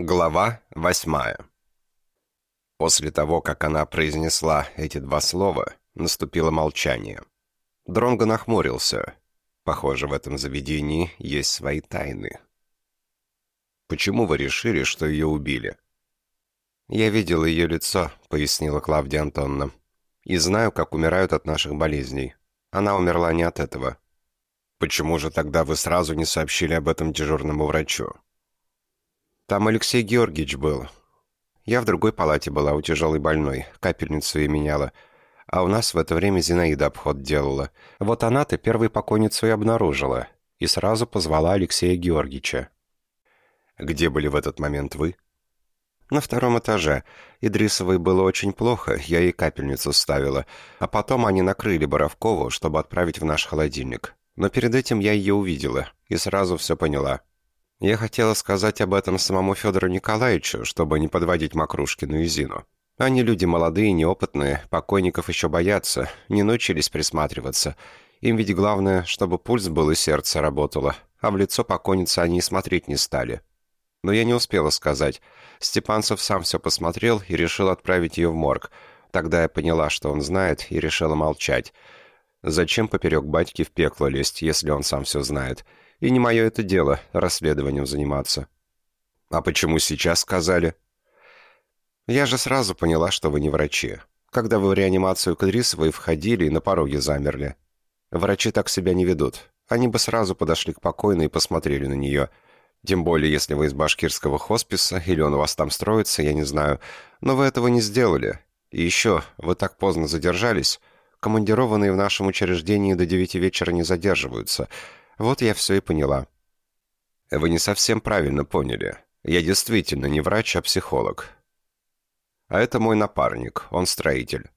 Глава восьмая После того, как она произнесла эти два слова, наступило молчание. Дронго нахмурился. Похоже, в этом заведении есть свои тайны. «Почему вы решили, что ее убили?» «Я видел ее лицо», — пояснила Клавдия Антонна. «И знаю, как умирают от наших болезней. Она умерла не от этого». «Почему же тогда вы сразу не сообщили об этом дежурному врачу?» Там Алексей Георгиевич был. Я в другой палате была у тяжелой больной, капельницу ей меняла. А у нас в это время Зинаида обход делала. Вот она-то первой покойницу и обнаружила. И сразу позвала Алексея Георгиевича. «Где были в этот момент вы?» «На втором этаже. Идрисовой было очень плохо, я ей капельницу ставила. А потом они накрыли Боровкову, чтобы отправить в наш холодильник. Но перед этим я ее увидела и сразу все поняла». Я хотела сказать об этом самому Федору Николаевичу, чтобы не подводить Макрушкину и Зину. Они люди молодые, неопытные, покойников еще боятся, не научились присматриваться. Им ведь главное, чтобы пульс был и сердце работало, а в лицо покойницы они и смотреть не стали. Но я не успела сказать. Степанцев сам все посмотрел и решил отправить ее в морг. Тогда я поняла, что он знает, и решила молчать. Зачем поперек батьки в пекло лезть, если он сам все знает?» И не мое это дело расследованием заниматься. А почему сейчас сказали? Я же сразу поняла, что вы не врачи. Когда вы в реанимацию к Идрисовой входили и на пороге замерли. Врачи так себя не ведут. Они бы сразу подошли к покойной и посмотрели на нее. Тем более, если вы из башкирского хосписа, или он у вас там строится, я не знаю. Но вы этого не сделали. И еще, вы так поздно задержались. Командированные в нашем учреждении до девяти вечера не задерживаются – вот я все и поняла. Вы не совсем правильно поняли. Я действительно не врач, а психолог. А это мой напарник, он строитель.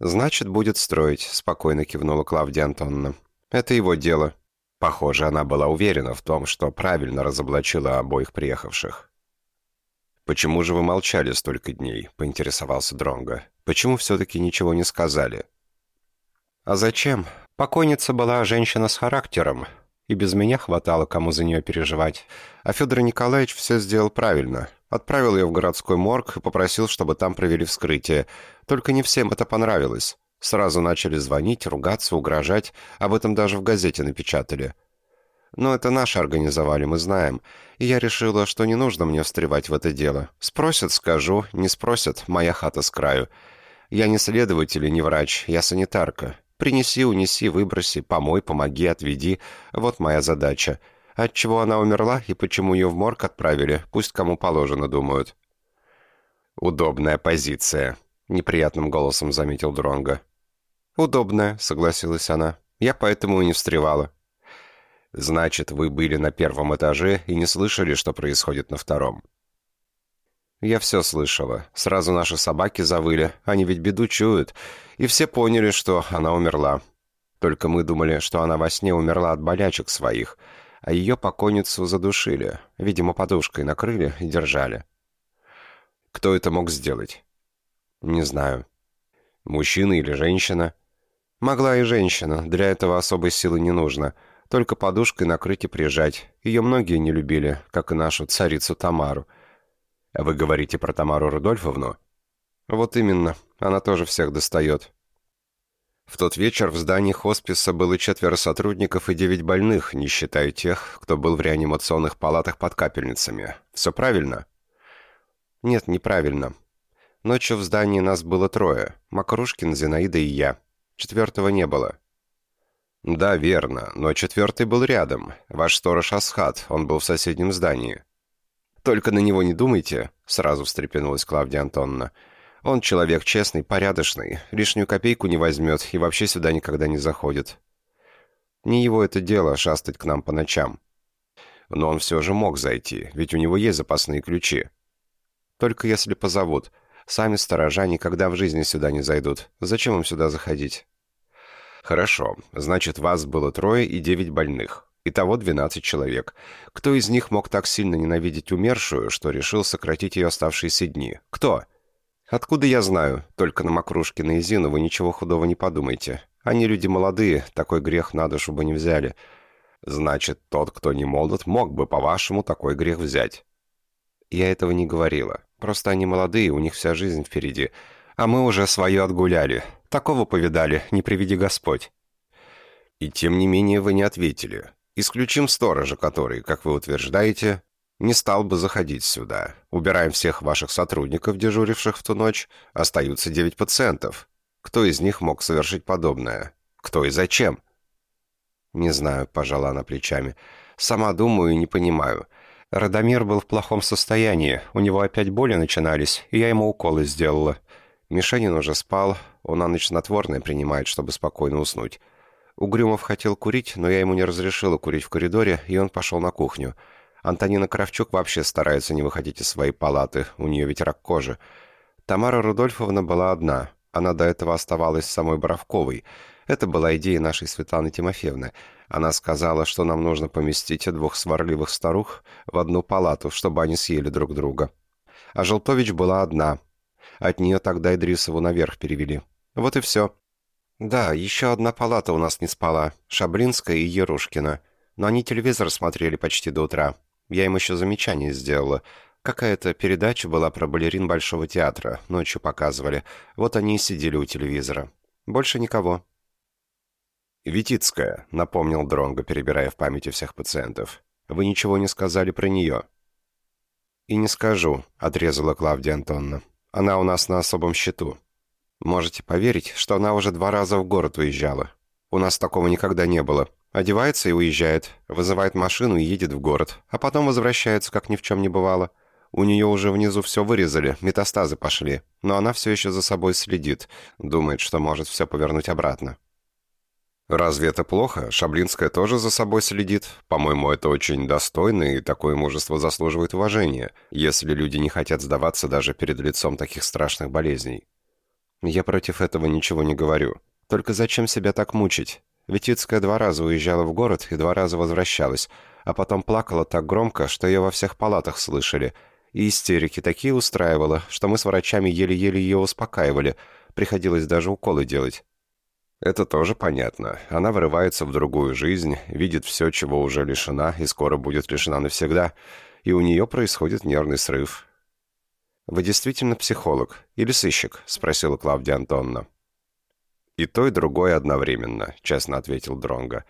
«Значит, будет строить», — спокойно кивнула Клавдия Антоновна. «Это его дело». Похоже, она была уверена в том, что правильно разоблачила обоих приехавших. «Почему же вы молчали столько дней?» — поинтересовался Дронго. «Почему все-таки ничего не сказали?» «А зачем? Покойница была женщина с характером, и без меня хватало кому за нее переживать. А Федор Николаевич все сделал правильно. Отправил ее в городской морг и попросил, чтобы там провели вскрытие. Только не всем это понравилось. Сразу начали звонить, ругаться, угрожать. Об этом даже в газете напечатали. Но это наши организовали, мы знаем. И я решила, что не нужно мне встревать в это дело. Спросят, скажу. Не спросят, моя хата с краю. Я не следователь и не врач, я санитарка. Принеси, унеси, выброси, помой, помоги, отведи. Вот моя задача. От чего она умерла и почему ее в морг отправили, пусть кому положено думают». «Удобная позиция», — неприятным голосом заметил Дронго. «Удобная», — согласилась она. «Я поэтому и не встревала». «Значит, вы были на первом этаже и не слышали, что происходит на втором?» Я все слышала. Сразу наши собаки завыли. Они ведь беду чуют. И все поняли, что она умерла. Только мы думали, что она во сне умерла от болячек своих. А ее покойницу задушили. Видимо, подушкой накрыли и держали. Кто это мог сделать? Не знаю. Мужчина или женщина? Могла и женщина. Для этого особой силы не нужно. Только подушкой накрыть и прижать. Ее многие не любили, как и нашу царицу Тамару. «Вы говорите про Тамару Рудольфовну?» «Вот именно. Она тоже всех достает». В тот вечер в здании хосписа было четверо сотрудников и девять больных, не считая тех, кто был в реанимационных палатах под капельницами. Все правильно? Нет, неправильно. Ночью в здании нас было трое. Макрушкин, Зинаида и я. Четвертого не было. Да, верно, но четвертый был рядом. Ваш сторож Асхат, он был в соседнем здании. «Только на него не думайте», — сразу встрепенулась Клавдия Антоновна. «Он человек честный, порядочный, лишнюю копейку не возьмет и вообще сюда никогда не заходит. Не его это дело шастать к нам по ночам. Но он все же мог зайти, ведь у него есть запасные ключи. Только если позовут. Сами сторожа никогда в жизни сюда не зайдут. Зачем им сюда заходить?» «Хорошо. Значит, вас было трое и девять больных. Итого 12 человек. Кто из них мог так сильно ненавидеть умершую, что решил сократить ее оставшиеся дни? Кто? Откуда я знаю? Только на Макрушкина и Зину вы ничего худого не подумайте. Они люди молодые, такой грех надо, чтобы не взяли. Значит, тот, кто не молод, мог бы, по-вашему, такой грех взять. Я этого не говорила. Просто они молодые, у них вся жизнь впереди. А мы уже свое отгуляли. Такого повидали, не приведи Господь. И тем не менее вы не ответили. Исключим сторожа, который, как вы утверждаете, не стал бы заходить сюда. Убираем всех ваших сотрудников, дежуривших в ту ночь. Остаются девять пациентов. Кто из них мог совершить подобное? Кто и зачем? Не знаю, пожала она плечами. Сама думаю и не понимаю. Радомир был в плохом состоянии. У него опять боли начинались, и я ему уколы сделала. Мишенин уже спал. Он на ночь принимает, чтобы спокойно уснуть. Угрюмов хотел курить, но я ему не разрешила курить в коридоре, и он пошел на кухню. Антонина Кравчук вообще старается не выходить из своей палаты, у нее ведь рак кожи. Тамара Рудольфовна была одна. Она до этого оставалась самой Боровковой. Это была идея нашей Светланы Тимофеевны. Она сказала, что нам нужно поместить двух сварливых старух в одну палату, чтобы они съели друг друга. А Желтович была одна. От нее тогда Идрисову наверх перевели. Вот и все. Да, еще одна палата у нас не спала. Шаблинская и Ерушкина. Но они телевизор смотрели почти до утра. Я им еще замечание сделала. Какая-то передача была про балерин Большого театра. Ночью показывали. Вот они и сидели у телевизора. Больше никого. «Витицкая», — напомнил Дронго, перебирая в памяти всех пациентов. «Вы ничего не сказали про нее?» «И не скажу», — отрезала Клавдия Антонна. «Она у нас на особом счету. Можете поверить, что она уже два раза в город уезжала. У нас такого никогда не было. Одевается и уезжает, вызывает машину и едет в город, а потом возвращается, как ни в чем не бывало. У нее уже внизу все вырезали, метастазы пошли, но она все еще за собой следит, думает, что может все повернуть обратно. Разве это плохо? Шаблинская тоже за собой следит. По-моему, это очень достойно, и такое мужество заслуживает уважения, если люди не хотят сдаваться даже перед лицом таких страшных болезней. Я против этого ничего не говорю. Только зачем себя так мучить? Витицкая два раза уезжала в город и два раза возвращалась, а потом плакала так громко, что ее во всех палатах слышали. И истерики такие устраивала, что мы с врачами еле-еле ее успокаивали. Приходилось даже уколы делать. Это тоже понятно. Она вырывается в другую жизнь, видит все, чего уже лишена, и скоро будет лишена навсегда. И у нее происходит нервный срыв. «Вы действительно психолог или сыщик?» — спросила Клавдия Антонна. «И то, и другое одновременно», — честно ответил Дронго.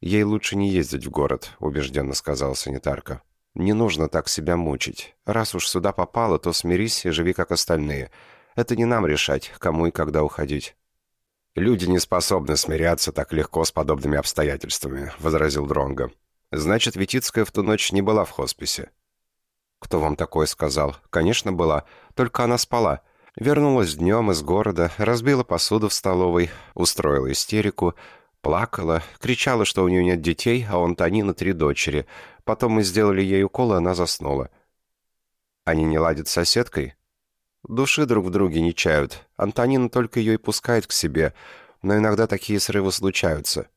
«Ей лучше не ездить в город», — убежденно сказала санитарка. «Не нужно так себя мучить. Раз уж сюда попала, то смирись и живи как остальные. Это не нам решать, кому и когда уходить». «Люди не способны смиряться так легко с подобными обстоятельствами», — возразил Дронго. «Значит, Витицкая в ту ночь не была в хосписе». «Кто вам такое сказал?» «Конечно, была. Только она спала. Вернулась днем из города, разбила посуду в столовой, устроила истерику, плакала, кричала, что у нее нет детей, а у Антонина три дочери. Потом мы сделали ей укол, и она заснула. Они не ладят с соседкой? Души друг в друге не чают. Антонина только ее и пускает к себе, но иногда такие срывы случаются.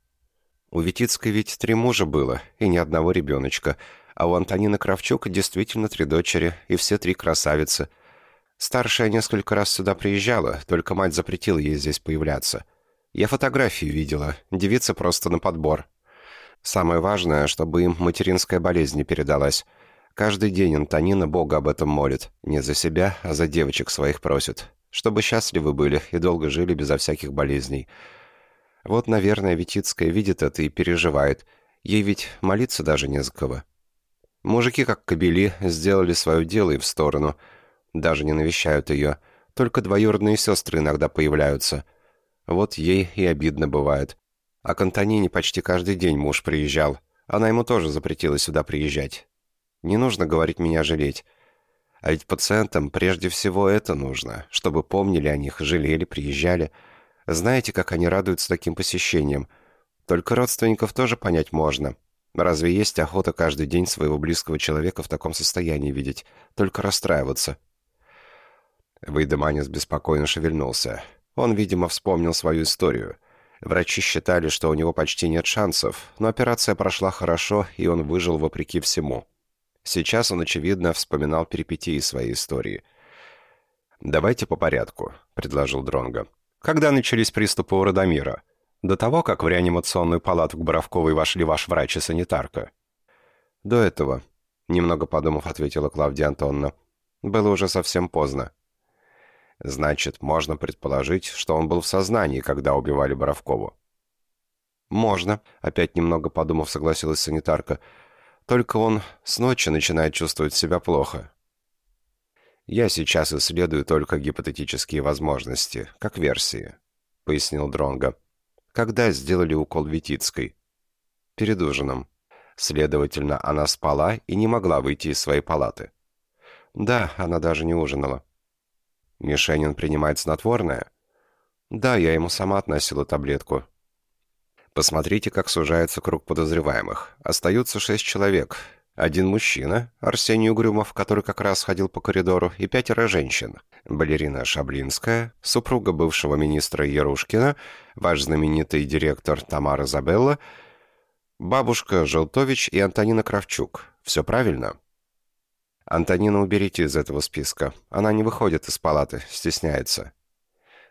У Витицкой ведь три мужа было, и ни одного ребеночка, а у Антонины Кравчук действительно три дочери, и все три красавицы — Старшая несколько раз сюда приезжала, только мать запретила ей здесь появляться. Я фотографии видела, девица просто на подбор. Самое важное, чтобы им материнская болезнь не передалась. Каждый день Антонина Бога об этом молит. Не за себя, а за девочек своих просит. Чтобы счастливы были и долго жили безо всяких болезней. Вот, наверное, Витицкая видит это и переживает. Ей ведь молиться даже не за кого. Мужики, как кобели, сделали свое дело и в сторону – даже не навещают ее. Только двоюродные сестры иногда появляются. Вот ей и обидно бывает. А к Антонине почти каждый день муж приезжал. Она ему тоже запретила сюда приезжать. Не нужно говорить меня жалеть. А ведь пациентам прежде всего это нужно, чтобы помнили о них, жалели, приезжали. Знаете, как они радуются таким посещением? Только родственников тоже понять можно. Разве есть охота каждый день своего близкого человека в таком состоянии видеть? Только расстраиваться. Вейдеманис беспокойно шевельнулся. Он, видимо, вспомнил свою историю. Врачи считали, что у него почти нет шансов, но операция прошла хорошо, и он выжил вопреки всему. Сейчас он, очевидно, вспоминал перипетии своей истории. «Давайте по порядку», — предложил Дронго. «Когда начались приступы у Радомира? До того, как в реанимационную палату к Боровковой вошли ваш врач и санитарка?» «До этого. Немного подумав, ответила Клавдия Антонна. Было уже совсем поздно. Значит, можно предположить, что он был в сознании, когда убивали Боровкову. «Можно», — опять немного подумав, согласилась санитарка. «Только он с ночи начинает чувствовать себя плохо». «Я сейчас исследую только гипотетические возможности, как версии», — пояснил Дронго. «Когда сделали укол Витицкой?» «Перед ужином. Следовательно, она спала и не могла выйти из своей палаты». «Да, она даже не ужинала». «Мишенин принимает снотворное?» «Да, я ему сама относила таблетку». Посмотрите, как сужается круг подозреваемых. Остаются шесть человек. Один мужчина, Арсений Угрюмов, который как раз ходил по коридору, и пятеро женщин. Балерина Шаблинская, супруга бывшего министра Ярушкина, ваш знаменитый директор Тамара Забелла, бабушка Желтович и Антонина Кравчук. Все правильно? Антонина уберите из этого списка. Она не выходит из палаты, стесняется.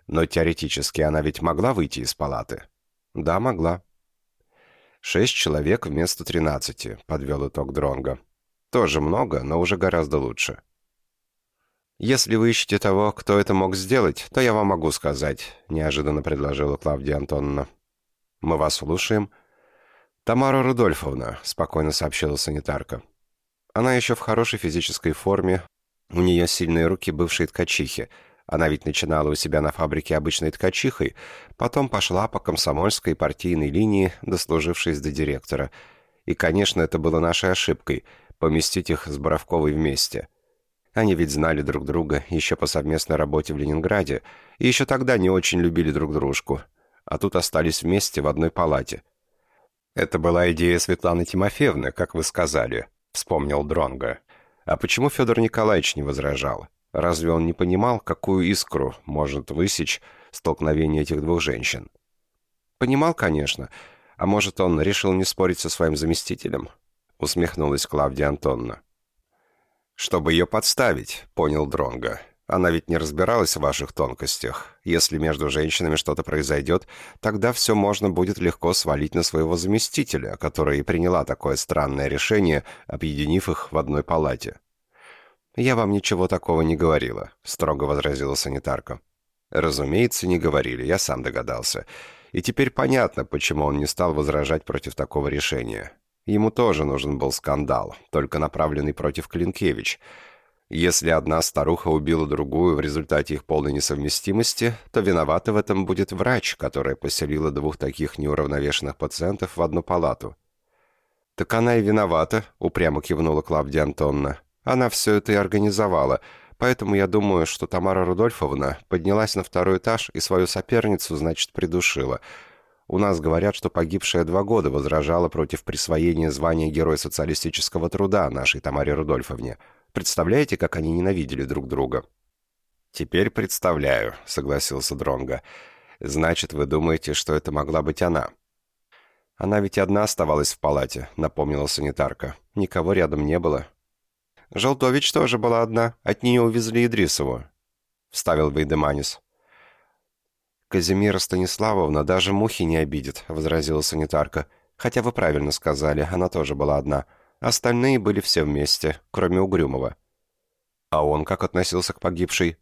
Но теоретически она ведь могла выйти из палаты. «Да, могла». «Шесть человек вместо тринадцати», — подвел итог Дронга. «Тоже много, но уже гораздо лучше». «Если вы ищете того, кто это мог сделать, то я вам могу сказать», — неожиданно предложила Клавдия Антоновна. «Мы вас слушаем». «Тамара Рудольфовна», — спокойно сообщила санитарка. «Она еще в хорошей физической форме. У нее сильные руки бывшей ткачихи. Она ведь начинала у себя на фабрике обычной ткачихой, потом пошла по комсомольской партийной линии, дослужившись до директора. И, конечно, это было нашей ошибкой — поместить их с Боровковой вместе. Они ведь знали друг друга еще по совместной работе в Ленинграде, и еще тогда не очень любили друг дружку, а тут остались вместе в одной палате. «Это была идея Светланы Тимофеевны, как вы сказали», — вспомнил Дронга. «А почему Федор Николаевич не возражал?» Разве он не понимал, какую искру может высечь столкновение этих двух женщин? Понимал, конечно. А может, он решил не спорить со своим заместителем? Усмехнулась Клавдия Антонна. «Чтобы ее подставить», — понял Дронга. «Она ведь не разбиралась в ваших тонкостях. Если между женщинами что-то произойдет, тогда все можно будет легко свалить на своего заместителя, который и приняла такое странное решение, объединив их в одной палате». «Я вам ничего такого не говорила», — строго возразила санитарка. «Разумеется, не говорили, я сам догадался. И теперь понятно, почему он не стал возражать против такого решения. Ему тоже нужен был скандал, только направленный против Клинкевич. Если одна старуха убила другую в результате их полной несовместимости, то виновата в этом будет врач, которая поселила двух таких неуравновешенных пациентов в одну палату». «Так она и виновата», — упрямо кивнула Клавдия Антонна. Она все это и организовала, поэтому я думаю, что Тамара Рудольфовна поднялась на второй этаж и свою соперницу, значит, придушила. У нас говорят, что погибшая два года возражала против присвоения звания Героя социалистического труда нашей Тамаре Рудольфовне. Представляете, как они ненавидели друг друга?» «Теперь представляю», — согласился Дронга. «Значит, вы думаете, что это могла быть она?» «Она ведь одна оставалась в палате», — напомнила санитарка. «Никого рядом не было. «Желтович тоже была одна. От нее увезли Идрисову», — вставил Вейдеманис. «Казимира Станиславовна даже мухи не обидит», — возразила санитарка. «Хотя вы правильно сказали, она тоже была одна. Остальные были все вместе, кроме Угрюмова». «А он как относился к погибшей?»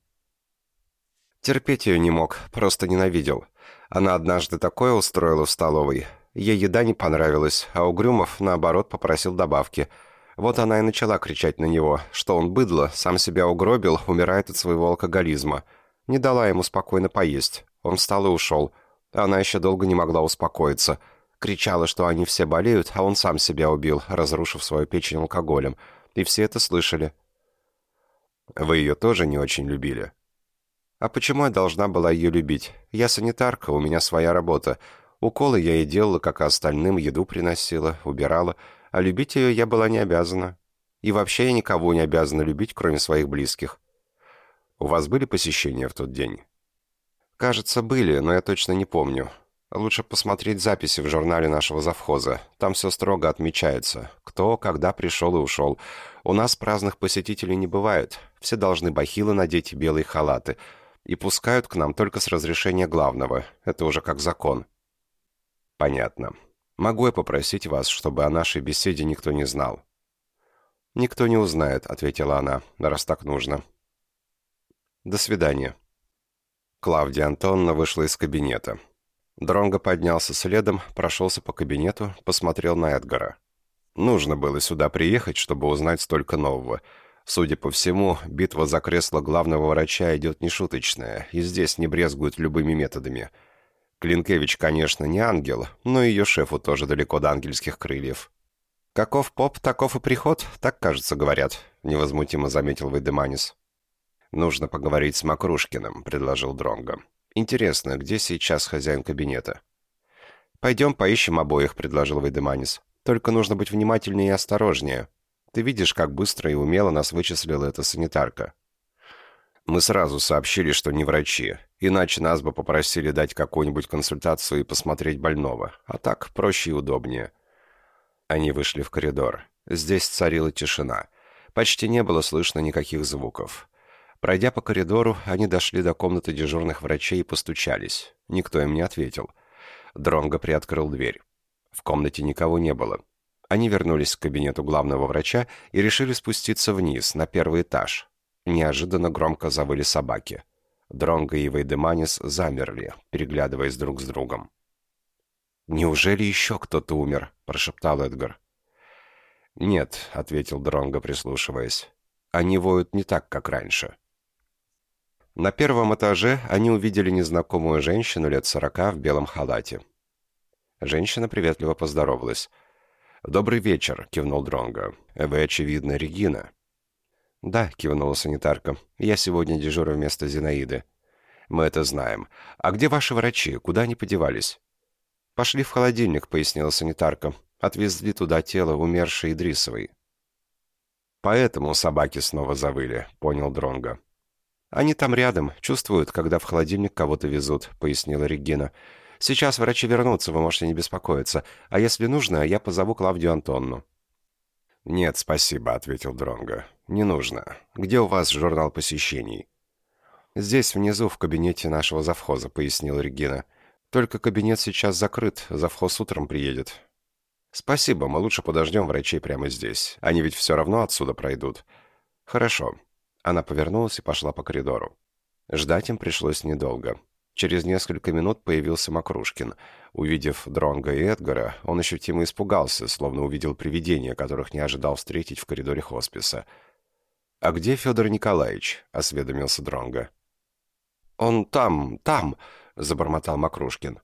Терпеть ее не мог, просто ненавидел. Она однажды такое устроила в столовой. Ей еда не понравилась, а Угрюмов, наоборот, попросил добавки — вот она и начала кричать на него, что он быдло, сам себя угробил, умирает от своего алкоголизма. Не дала ему спокойно поесть. Он встал и ушел. Она еще долго не могла успокоиться. Кричала, что они все болеют, а он сам себя убил, разрушив свою печень алкоголем. И все это слышали. «Вы ее тоже не очень любили?» «А почему я должна была ее любить? Я санитарка, у меня своя работа. Уколы я ей делала, как и остальным, еду приносила, убирала» а любить ее я была не обязана. И вообще я никого не обязана любить, кроме своих близких. У вас были посещения в тот день? Кажется, были, но я точно не помню. Лучше посмотреть записи в журнале нашего завхоза. Там все строго отмечается. Кто, когда пришел и ушел. У нас праздных посетителей не бывает. Все должны бахилы надеть и белые халаты. И пускают к нам только с разрешения главного. Это уже как закон. Понятно. Могу я попросить вас, чтобы о нашей беседе никто не знал?» «Никто не узнает», — ответила она, — «раз так нужно». «До свидания». Клавдия Антоновна вышла из кабинета. Дронго поднялся следом, прошелся по кабинету, посмотрел на Эдгара. Нужно было сюда приехать, чтобы узнать столько нового. Судя по всему, битва за кресло главного врача идет нешуточная, и здесь не брезгуют любыми методами. Клинкевич, конечно, не ангел, но ее шефу тоже далеко до ангельских крыльев. «Каков поп, таков и приход», так, кажется, говорят», — невозмутимо заметил Вейдеманис. «Нужно поговорить с Макрушкиным», — предложил Дронго. «Интересно, где сейчас хозяин кабинета?» «Пойдем поищем обоих», — предложил Вейдеманис. «Только нужно быть внимательнее и осторожнее. Ты видишь, как быстро и умело нас вычислила эта санитарка». Мы сразу сообщили, что не врачи, иначе нас бы попросили дать какую-нибудь консультацию и посмотреть больного, а так проще и удобнее. Они вышли в коридор. Здесь царила тишина. Почти не было слышно никаких звуков. Пройдя по коридору, они дошли до комнаты дежурных врачей и постучались. Никто им не ответил. Дронго приоткрыл дверь. В комнате никого не было. Они вернулись к кабинету главного врача и решили спуститься вниз, на первый этаж. Неожиданно громко завыли собаки. Дронго и Вейдеманис замерли, переглядываясь друг с другом. «Неужели еще кто-то умер?» – прошептал Эдгар. «Нет», — ответил Дронго, прислушиваясь. «Они воют не так, как раньше». На первом этаже они увидели незнакомую женщину лет сорока в белом халате. Женщина приветливо поздоровалась. «Добрый вечер», — кивнул Дронго. «Вы, очевидно, Регина». «Да», — кивнула санитарка. «Я сегодня дежурю вместо Зинаиды». «Мы это знаем. А где ваши врачи? Куда они подевались?» «Пошли в холодильник», — пояснила санитарка. «Отвезли туда тело умершей Идрисовой». «Поэтому собаки снова завыли», — понял Дронго. «Они там рядом, чувствуют, когда в холодильник кого-то везут», — пояснила Регина. «Сейчас врачи вернутся, вы можете не беспокоиться. А если нужно, я позову Клавдию Антонну». «Нет, спасибо», — ответил Дронго. «Не нужно. Где у вас журнал посещений?» «Здесь, внизу, в кабинете нашего завхоза», — пояснила Регина. Только кабинет сейчас закрыт, завхоз утром приедет. Спасибо, мы лучше подождем врачей прямо здесь. Они ведь все равно отсюда пройдут. Хорошо. Она повернулась и пошла по коридору. Ждать им пришлось недолго. Через несколько минут появился Макрушкин. Увидев Дронга и Эдгара, он ощутимо испугался, словно увидел привидения, которых не ожидал встретить в коридоре хосписа. «А где Федор Николаевич?» — осведомился Дронга. «Он там, там!» — забормотал Макрушкин.